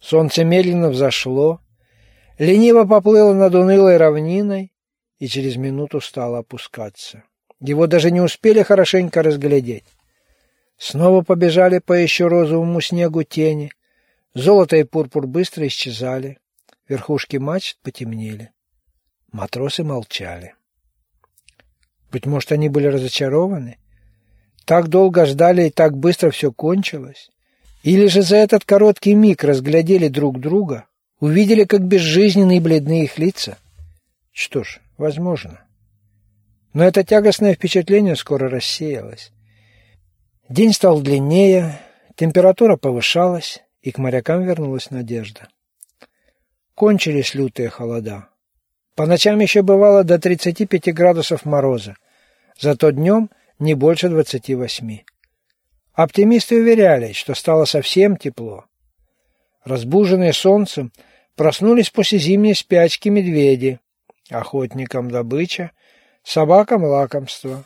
Солнце медленно взошло, лениво поплыло над унылой равниной и через минуту стало опускаться. Его даже не успели хорошенько разглядеть. Снова побежали по еще розовому снегу тени. Золото и пурпур быстро исчезали. Верхушки мачт потемнели. Матросы молчали. Быть может, они были разочарованы? Так долго ждали и так быстро все кончилось? Или же за этот короткий миг разглядели друг друга, увидели, как безжизненные бледные их лица? Что ж, возможно. Но это тягостное впечатление скоро рассеялось. День стал длиннее, температура повышалась, и к морякам вернулась надежда. Кончились лютые холода. По ночам еще бывало до 35 градусов мороза, зато днем не больше 28. Оптимисты уверяли, что стало совсем тепло. Разбуженные солнцем, проснулись после зимней спячки медведи, охотникам добыча, собакам лакомство.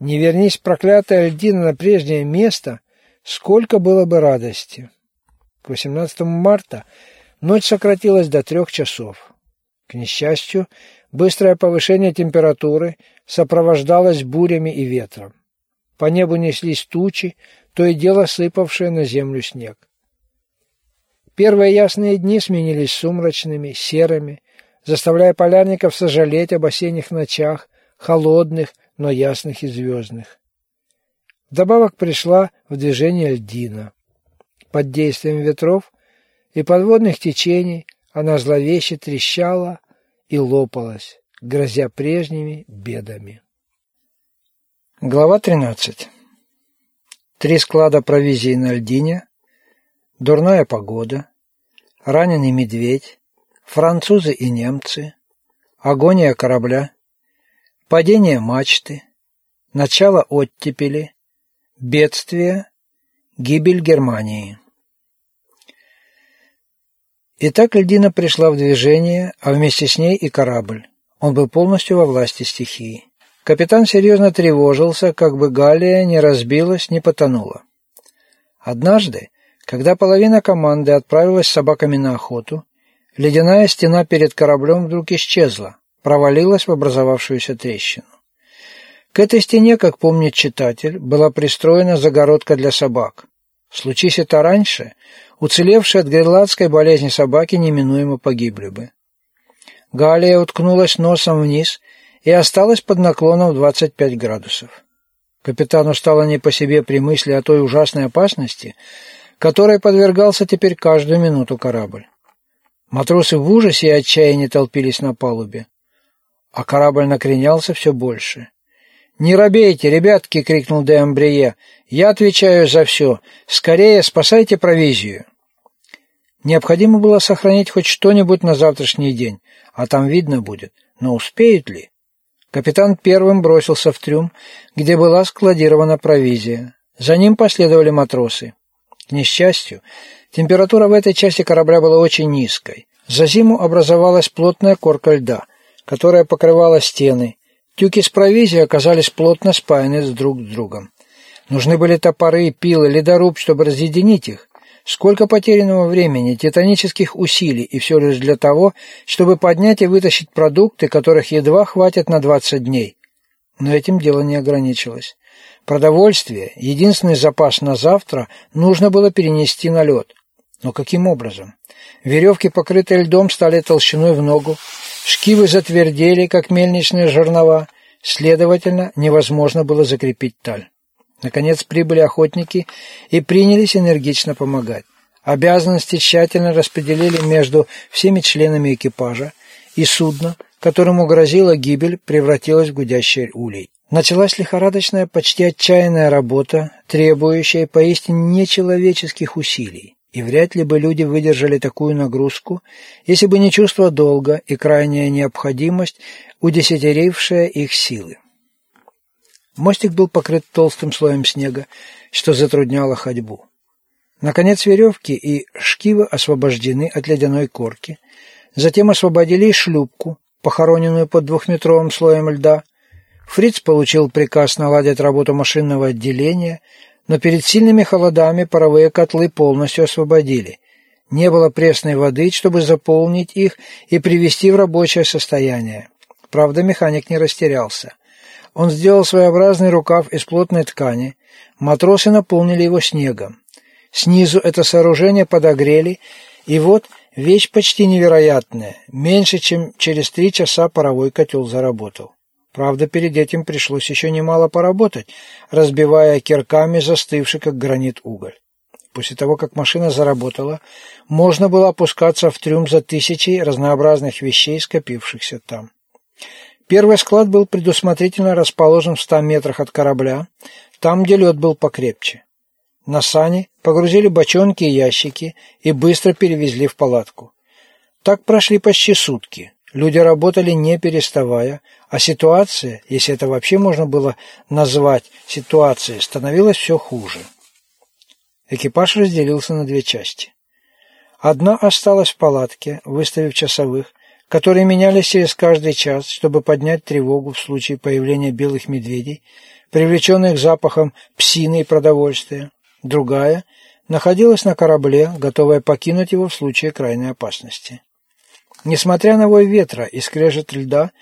Не вернись проклятая льдина на прежнее место, сколько было бы радости. К 18 марта ночь сократилась до трех часов. К несчастью, быстрое повышение температуры сопровождалось бурями и ветром. По небу неслись тучи, то и дело сыпавшие на землю снег. Первые ясные дни сменились сумрачными, серыми, заставляя полярников сожалеть об осенних ночах, холодных, но ясных и звездных. Вдобавок пришла в движение льдина. Под действием ветров и подводных течений она зловеще трещала и лопалась, грозя прежними бедами. Глава 13. Три склада провизии на льдине, дурная погода, раненый медведь, французы и немцы, агония корабля, падение мачты, начало оттепели, бедствие, гибель Германии. Итак, льдина пришла в движение, а вместе с ней и корабль. Он был полностью во власти стихии. Капитан серьезно тревожился, как бы Галия не разбилась, не потонула. Однажды, когда половина команды отправилась с собаками на охоту, ледяная стена перед кораблем вдруг исчезла, провалилась в образовавшуюся трещину. К этой стене, как помнит читатель, была пристроена загородка для собак. Случись это раньше, уцелевшие от гренландской болезни собаки неминуемо погибли бы. Галия уткнулась носом вниз и осталась под наклоном в 25 градусов. Капитану стало не по себе при мысли о той ужасной опасности, которой подвергался теперь каждую минуту корабль. Матросы в ужасе и отчаянии толпились на палубе, а корабль накренялся все больше. «Не робейте, ребятки!» — крикнул де Амбрие. «Я отвечаю за все. Скорее спасайте провизию!» Необходимо было сохранить хоть что-нибудь на завтрашний день, а там видно будет. Но успеют ли? Капитан первым бросился в трюм, где была складирована провизия. За ним последовали матросы. К несчастью, температура в этой части корабля была очень низкой. За зиму образовалась плотная корка льда, которая покрывала стены. Тюки с провизией оказались плотно спаяны друг с другом. Нужны были топоры, пилы, ледоруб, чтобы разъединить их. Сколько потерянного времени, титанических усилий, и все лишь для того, чтобы поднять и вытащить продукты, которых едва хватит на 20 дней. Но этим дело не ограничилось. Продовольствие, единственный запас на завтра, нужно было перенести на лед. Но каким образом? Веревки, покрытые льдом, стали толщиной в ногу, шкивы затвердели, как мельничные жернова, следовательно, невозможно было закрепить таль. Наконец прибыли охотники и принялись энергично помогать. Обязанности тщательно распределили между всеми членами экипажа, и судно, которому грозила гибель, превратилось в гудящий улей. Началась лихорадочная, почти отчаянная работа, требующая поистине нечеловеческих усилий, и вряд ли бы люди выдержали такую нагрузку, если бы не чувство долга и крайняя необходимость, удесятерившая их силы. Мостик был покрыт толстым слоем снега, что затрудняло ходьбу. Наконец веревки и шкивы освобождены от ледяной корки. Затем освободили и шлюпку, похороненную под двухметровым слоем льда. Фриц получил приказ наладить работу машинного отделения, но перед сильными холодами паровые котлы полностью освободили. Не было пресной воды, чтобы заполнить их и привести в рабочее состояние. Правда, механик не растерялся. Он сделал своеобразный рукав из плотной ткани. Матросы наполнили его снегом. Снизу это сооружение подогрели, и вот вещь почти невероятная. Меньше чем через три часа паровой котел заработал. Правда, перед этим пришлось еще немало поработать, разбивая кирками застывший, как гранит, уголь. После того, как машина заработала, можно было опускаться в трюм за тысячей разнообразных вещей, скопившихся там. Первый склад был предусмотрительно расположен в ста метрах от корабля, там, где лед был покрепче. На сани погрузили бочонки и ящики и быстро перевезли в палатку. Так прошли почти сутки. Люди работали не переставая, а ситуация, если это вообще можно было назвать ситуацией, становилась все хуже. Экипаж разделился на две части. Одна осталась в палатке, выставив часовых, которые менялись через каждый час, чтобы поднять тревогу в случае появления белых медведей, привлеченных запахом псины и продовольствия. Другая находилась на корабле, готовая покинуть его в случае крайней опасности. Несмотря на вой ветра и скрежет льда,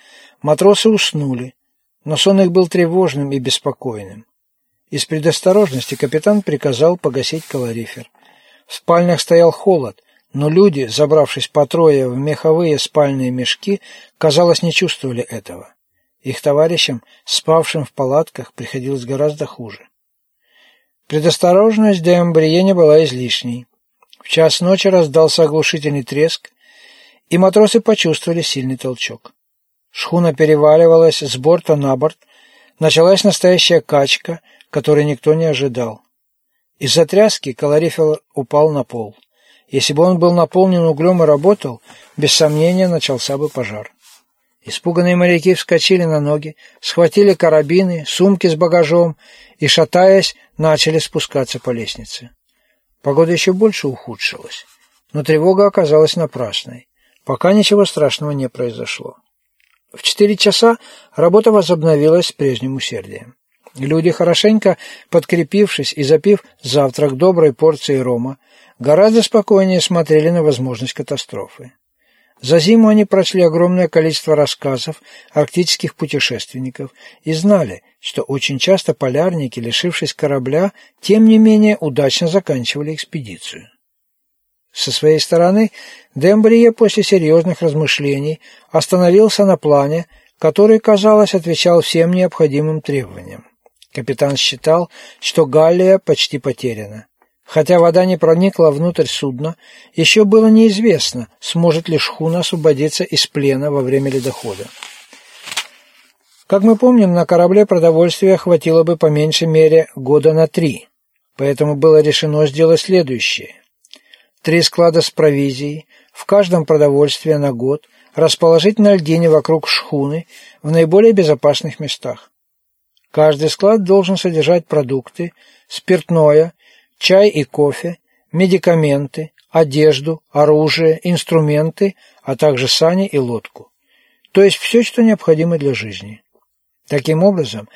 матросы уснули, но сон их был тревожным и беспокойным. Из предосторожности капитан приказал погасить калорифер. В спальнях стоял холод, но люди, забравшись по трое в меховые спальные мешки, казалось, не чувствовали этого. Их товарищам, спавшим в палатках, приходилось гораздо хуже. Предосторожность де не была излишней. В час ночи раздался оглушительный треск, и матросы почувствовали сильный толчок. Шхуна переваливалась с борта на борт, началась настоящая качка, который никто не ожидал. Из-за тряски калорифер упал на пол. Если бы он был наполнен углем и работал, без сомнения начался бы пожар. Испуганные моряки вскочили на ноги, схватили карабины, сумки с багажом и, шатаясь, начали спускаться по лестнице. Погода еще больше ухудшилась, но тревога оказалась напрасной. Пока ничего страшного не произошло. В четыре часа работа возобновилась с прежним усердием. Люди, хорошенько подкрепившись и запив завтрак доброй порцией рома, гораздо спокойнее смотрели на возможность катастрофы. За зиму они прочли огромное количество рассказов арктических путешественников и знали, что очень часто полярники, лишившись корабля, тем не менее удачно заканчивали экспедицию. Со своей стороны Дембрие после серьезных размышлений остановился на плане, который, казалось, отвечал всем необходимым требованиям. Капитан считал, что Галлия почти потеряна. Хотя вода не проникла внутрь судна, еще было неизвестно, сможет ли шхуна освободиться из плена во время ледохода. Как мы помним, на корабле продовольствия хватило бы по меньшей мере года на три, поэтому было решено сделать следующее. Три склада с провизией, в каждом продовольствие на год, расположить на льдине вокруг шхуны в наиболее безопасных местах. Каждый склад должен содержать продукты, спиртное, чай и кофе, медикаменты, одежду, оружие, инструменты, а также сани и лодку. То есть все, что необходимо для жизни. Таким образом,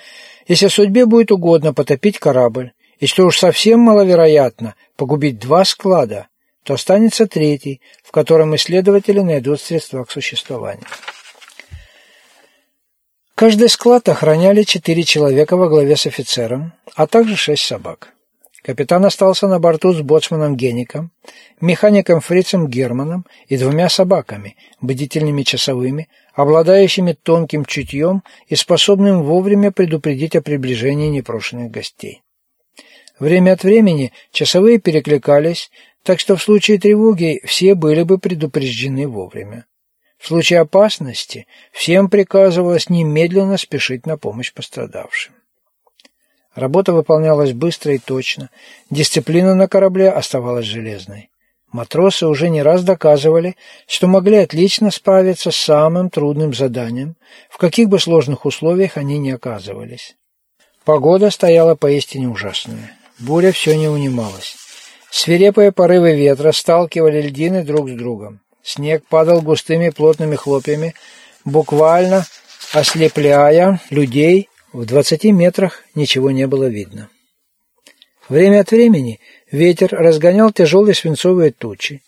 если судьбе будет угодно потопить корабль, и что уж совсем маловероятно погубить два склада, то останется третий, в котором исследователи найдут средства к существованию. Каждый склад охраняли четыре человека во главе с офицером, а также шесть собак. Капитан остался на борту с боцманом Геником, механиком Фрицем Германом и двумя собаками, бдительными часовыми, обладающими тонким чутьем и способным вовремя предупредить о приближении непрошенных гостей. Время от времени часовые перекликались, так что в случае тревоги все были бы предупреждены вовремя. В случае опасности всем приказывалось немедленно спешить на помощь пострадавшим. Работа выполнялась быстро и точно, дисциплина на корабле оставалась железной. Матросы уже не раз доказывали, что могли отлично справиться с самым трудным заданием, в каких бы сложных условиях они ни оказывались. Погода стояла поистине ужасная. Буря все не унималась. Свирепые порывы ветра сталкивали льдины друг с другом. Снег падал густыми плотными хлопьями, буквально ослепляя людей, в двадцати метрах ничего не было видно. Время от времени ветер разгонял тяжелые свинцовые тучи,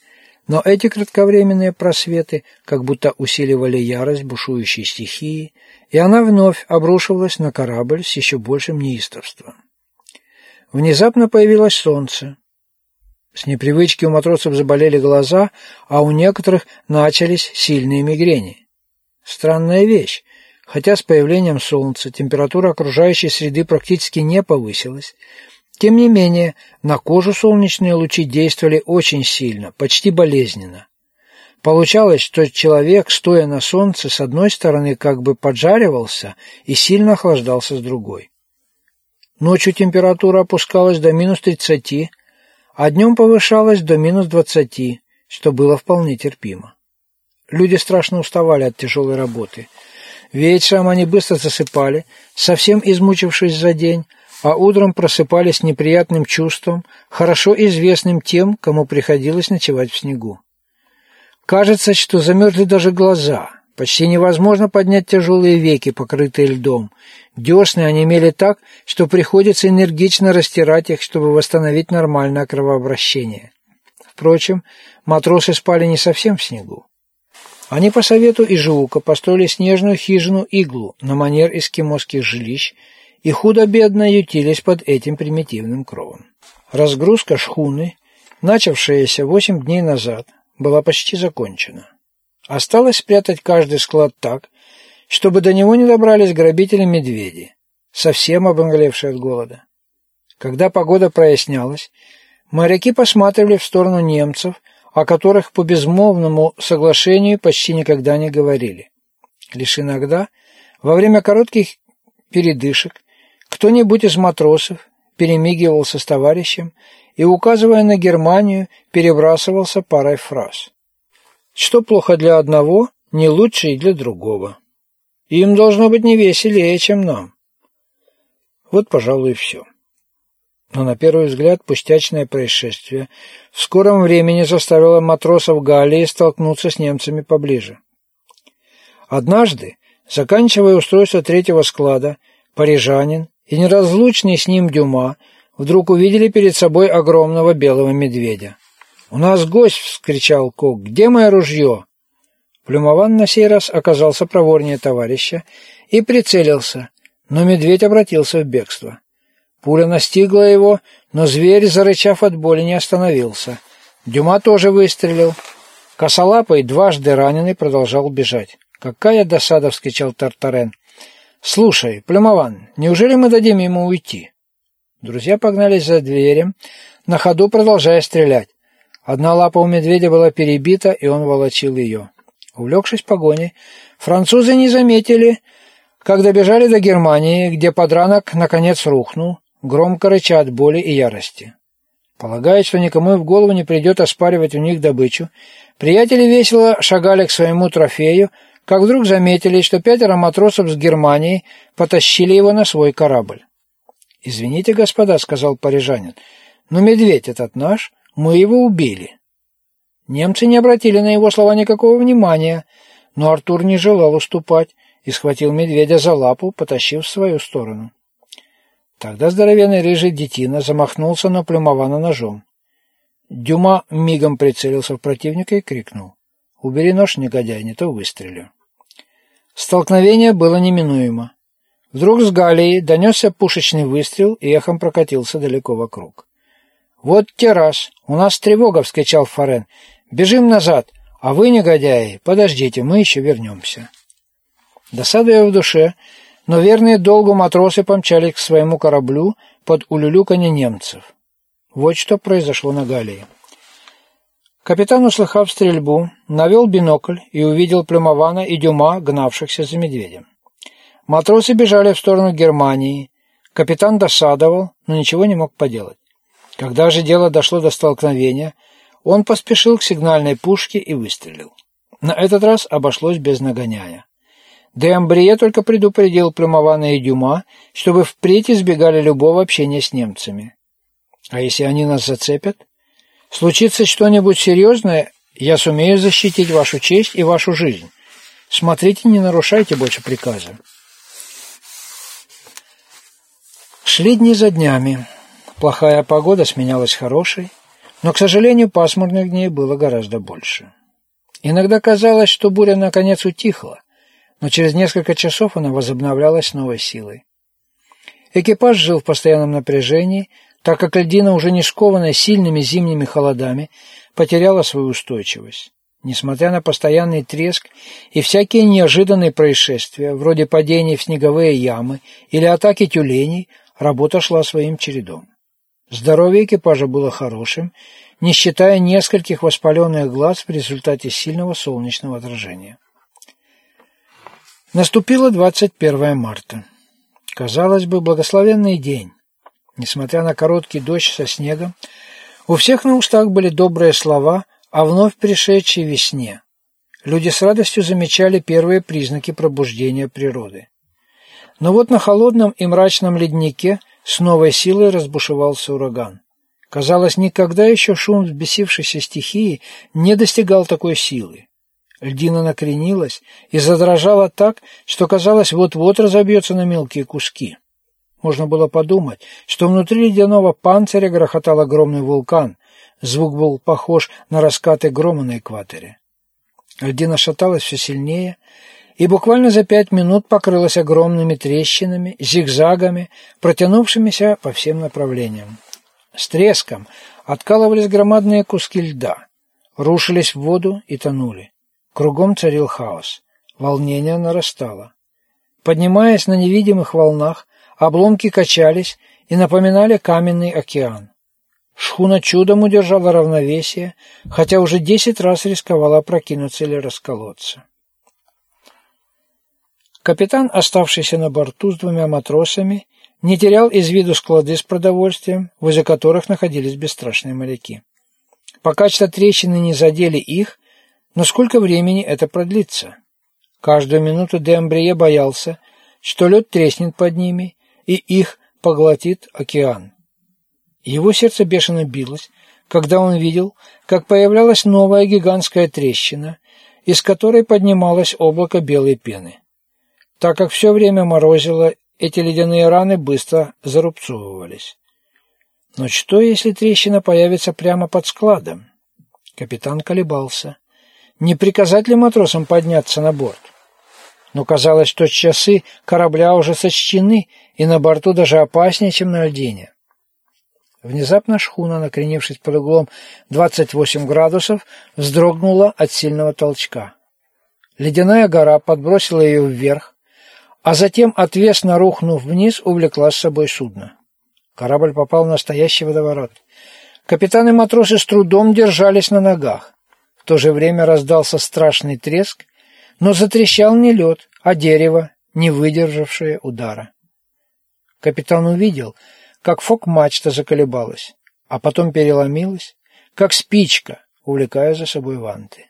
Но эти кратковременные просветы как будто усиливали ярость бушующей стихии, и она вновь обрушивалась на корабль с еще большим неистовством. Внезапно появилось солнце. С непривычки у матросов заболели глаза, а у некоторых начались сильные мигрени. Странная вещь. Хотя с появлением солнца температура окружающей среды практически не повысилась, тем не менее, на кожу солнечные лучи действовали очень сильно, почти болезненно. Получалось, что человек, стоя на солнце, с одной стороны как бы поджаривался и сильно охлаждался с другой. Ночью температура опускалась до минус 30, а днем повышалась до минус 20, что было вполне терпимо. Люди страшно уставали от тяжелой работы. Вечером они быстро засыпали, совсем измучившись за день, а утром просыпались неприятным чувством, хорошо известным тем, кому приходилось ночевать в снегу. Кажется, что замерзли даже глаза. Почти невозможно поднять тяжелые веки, покрытые льдом. Десны онемели так, что приходится энергично растирать их, чтобы восстановить нормальное кровообращение. Впрочем, матросы спали не совсем в снегу. Они по совету Ижиука построили снежную хижину-иглу на манер эскимосских жилищ и худо-бедно ютились под этим примитивным кровом. Разгрузка шхуны, начавшаяся восемь дней назад, была почти закончена. Осталось спрятать каждый склад так, чтобы до него не добрались грабители-медведи, совсем обнаглевшие от голода. Когда погода прояснялась, моряки посматривали в сторону немцев, о которых по безмолвному соглашению почти никогда не говорили. Лишь иногда, во время коротких передышек, кто-нибудь из матросов перемигивался с товарищем и, указывая на Германию, перебрасывался парой фраз. Что плохо для одного, не лучше и для другого. Им должно быть не веселее, чем нам. Вот, пожалуй, и все. Но на первый взгляд пустячное происшествие в скором времени заставило матросов Галлии столкнуться с немцами поближе. Однажды, заканчивая устройство третьего склада, парижанин и неразлучный с ним Дюма вдруг увидели перед собой огромного белого медведя. «У нас гость!» — вскричал Кок. «Где мое ружье?» Плюмован на сей раз оказался проворнее товарища и прицелился, но медведь обратился в бегство. Пуля настигла его, но зверь, зарычав от боли, не остановился. Дюма тоже выстрелил. Косолапый, дважды раненый, продолжал бежать. «Какая досада!» — вскричал Тартарен. «Слушай, Плюмован, неужели мы дадим ему уйти?» Друзья погнались за дверем, на ходу продолжая стрелять. Одна лапа у медведя была перебита, и он волочил ее. Увлекшись погоней, французы не заметили, когда бежали до Германии, где подранок наконец рухнул, громко рыча от боли и ярости. Полагая, что никому и в голову не придет оспаривать у них добычу, приятели весело шагали к своему трофею, как вдруг заметили, что пятеро матросов с Германии потащили его на свой корабль. «Извините, господа», — сказал парижанин, — «но медведь этот наш, мы его убили». Немцы не обратили на его слова никакого внимания, но Артур не желал уступать и схватил медведя за лапу, потащив в свою сторону. Тогда здоровенный рыжий детина замахнулся на Плюмована ножом. Дюма мигом прицелился в противника и крикнул. «Убери нож, негодяй, не то выстрелю». Столкновение было неминуемо. Вдруг с Галии донесся пушечный выстрел и эхом прокатился далеко вокруг. «Вот те раз! У нас тревога!» — вскричал Форен. «Бежим назад! А вы, негодяи, подождите, мы еще вернемся!» Досадуя в душе, но верные долгу матросы помчались к своему кораблю под улюлюканье немцев. Вот что произошло на Галии. Капитан, услыхав стрельбу, навел бинокль и увидел Плюмована и Дюма, гнавшихся за медведем. Матросы бежали в сторону Германии. Капитан досадовал, но ничего не мог поделать. Когда же дело дошло до столкновения, он поспешил к сигнальной пушке и выстрелил. На этот раз обошлось без нагоняя. Де Амбрие только предупредил Плюмована и Дюма, чтобы впредь избегали любого общения с немцами. А если они нас зацепят? Случится что-нибудь серьезное, я сумею защитить вашу честь и вашу жизнь. Смотрите, не нарушайте больше приказа. Шли дни за днями. Плохая погода сменялась хорошей. Но, к сожалению, пасмурных дней было гораздо больше. Иногда казалось, что буря наконец утихла, но через несколько часов она возобновлялась новой силой. Экипаж жил в постоянном напряжении, так как льдина, уже не скованная сильными зимними холодами, потеряла свою устойчивость. Несмотря на постоянный треск и всякие неожиданные происшествия, вроде падений в снеговые ямы или атаки тюленей, работа шла своим чередом. Здоровье экипажа было хорошим, не считая нескольких воспаленных глаз в результате сильного солнечного отражения. Наступило 21 марта. Казалось бы, благословенный день. Несмотря на короткий дождь со снегом, у всех на устах были добрые слова о вновь пришедшей весне. Люди с радостью замечали первые признаки пробуждения природы. Но вот на холодном и мрачном леднике с новой силой разбушевался ураган. Казалось, никогда еще шум взбесившейся стихии не достигал такой силы. Льдина накренилась и задрожала так, что казалось, вот-вот разобьется на мелкие куски. Можно было подумать, что внутри ледяного панциря грохотал огромный вулкан. Звук был похож на раскаты грома на экваторе. Льдина шаталась все сильнее, и буквально за пять минут покрылась огромными трещинами, зигзагами, протянувшимися по всем направлениям. С треском откалывались громадные куски льда, рушились в воду и тонули. Кругом царил хаос. Волнение нарастало. Поднимаясь на невидимых волнах, обломки качались и напоминали каменный океан. Шхуна чудом удержала равновесие, хотя уже десять раз рисковала опрокинуться или расколоться. Капитан, оставшийся на борту с двумя матросами, не терял из виду склады с продовольствием, возле которых находились бесстрашные моряки. Пока что трещины не задели их, но сколько времени это продлится? Каждую минуту Дембрие боялся, что лед треснет под ними, и их поглотит океан. Его сердце бешено билось, когда он видел, как появлялась новая гигантская трещина, из которой поднималось облако белой пены. Так как все время морозило, эти ледяные раны быстро зарубцовывались. Но что, если трещина появится прямо под складом? Капитан колебался. Не приказать ли матросам подняться на борт? Но казалось, что часы корабля уже сочтены, и на борту даже опаснее, чем на льдине. Внезапно шхуна, накренившись под углом 28 градусов, вздрогнула от сильного толчка. Ледяная гора подбросила ее вверх, а затем, отвесно рухнув вниз, увлекла с собой судно. Корабль попал в настоящий водоворот. Капитан и матросы с трудом держались на ногах. В то же время раздался страшный треск, но затрещал не лед, а дерево, не выдержавшее удара. Капитан увидел, как фок-мачта заколебалась, а потом переломилась, как спичка, увлекая за собой ванты.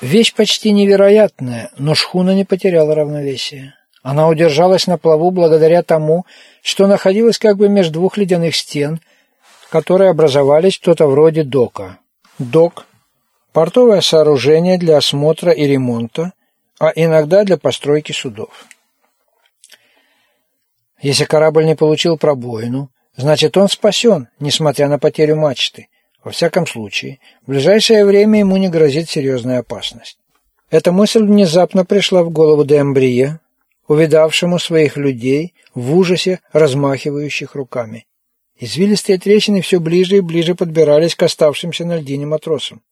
Вещь почти невероятная, но шхуна не потеряла равновесия. Она удержалась на плаву благодаря тому, что находилась как бы между двух ледяных стен, которые образовались что-то вроде дока. Док – портовое сооружение для осмотра и ремонта, а иногда для постройки судов. Если корабль не получил пробоину, значит он спасен, несмотря на потерю мачты. Во всяком случае, в ближайшее время ему не грозит серьезная опасность. Эта мысль внезапно пришла в голову Дембрие, увидавшему своих людей в ужасе размахивающих руками. Извилистые трещины все ближе и ближе подбирались к оставшимся на льдине матросам.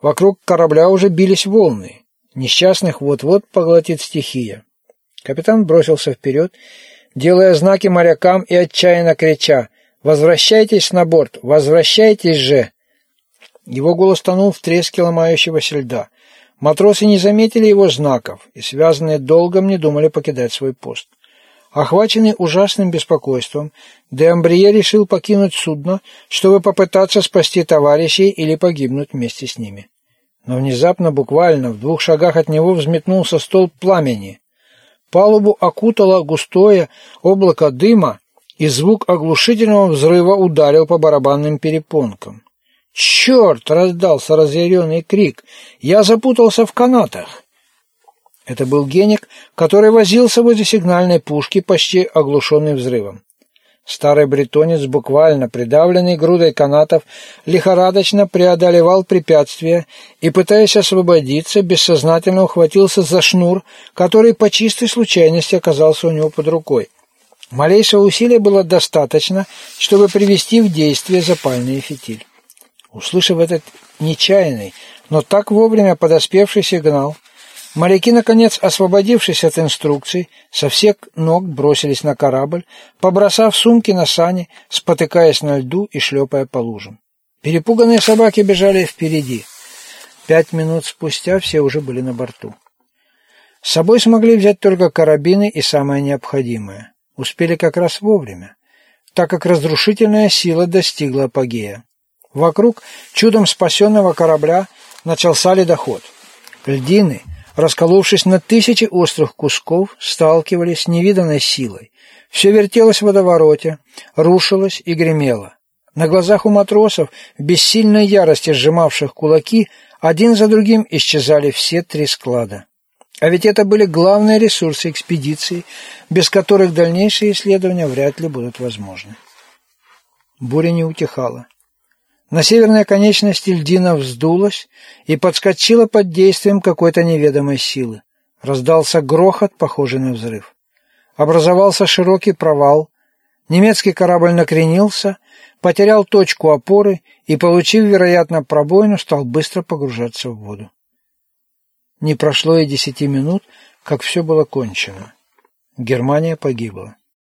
Вокруг корабля уже бились волны. Несчастных вот-вот поглотит стихия. Капитан бросился вперед, делая знаки морякам и отчаянно крича «Возвращайтесь на борт! Возвращайтесь же!» Его голос тонул в треске ломающегося льда. Матросы не заметили его знаков и, связанные долгом, не думали покидать свой пост. Охваченный ужасным беспокойством, Деамбрие решил покинуть судно, чтобы попытаться спасти товарищей или погибнуть вместе с ними. Но внезапно, буквально в двух шагах от него взметнулся столб пламени. Палубу окутало густое облако дыма, и звук оглушительного взрыва ударил по барабанным перепонкам. «Черт!» — раздался разъяренный крик. «Я запутался в канатах!» Это был геник, который возился возле сигнальной пушки, почти оглушенный взрывом. Старый бретонец, буквально придавленный грудой канатов, лихорадочно преодолевал препятствия и, пытаясь освободиться, бессознательно ухватился за шнур, который по чистой случайности оказался у него под рукой. Малейшего усилия было достаточно, чтобы привести в действие запальный фитиль. Услышав этот нечаянный, но так вовремя подоспевший сигнал, Моряки, наконец, освободившись от инструкций, со всех ног бросились на корабль, побросав сумки на сани, спотыкаясь на льду и шлепая по лужам. Перепуганные собаки бежали впереди. Пять минут спустя все уже были на борту. С собой смогли взять только карабины и самое необходимое. Успели как раз вовремя, так как разрушительная сила достигла апогея. Вокруг чудом спасенного корабля начался ледоход. Льдины, расколовшись на тысячи острых кусков, сталкивались с невиданной силой. Все вертелось в водовороте, рушилось и гремело. На глазах у матросов, в бессильной ярости сжимавших кулаки, один за другим исчезали все три склада. А ведь это были главные ресурсы экспедиции, без которых дальнейшие исследования вряд ли будут возможны. Буря не утихала. На северной конечности льдина вздулась и подскочила под действием какой-то неведомой силы. Раздался грохот, похожий на взрыв. Образовался широкий провал. Немецкий корабль накренился, потерял точку опоры и, получив, вероятно, пробоину, стал быстро погружаться в воду. Не прошло и десяти минут, как все было кончено. Германия погибла.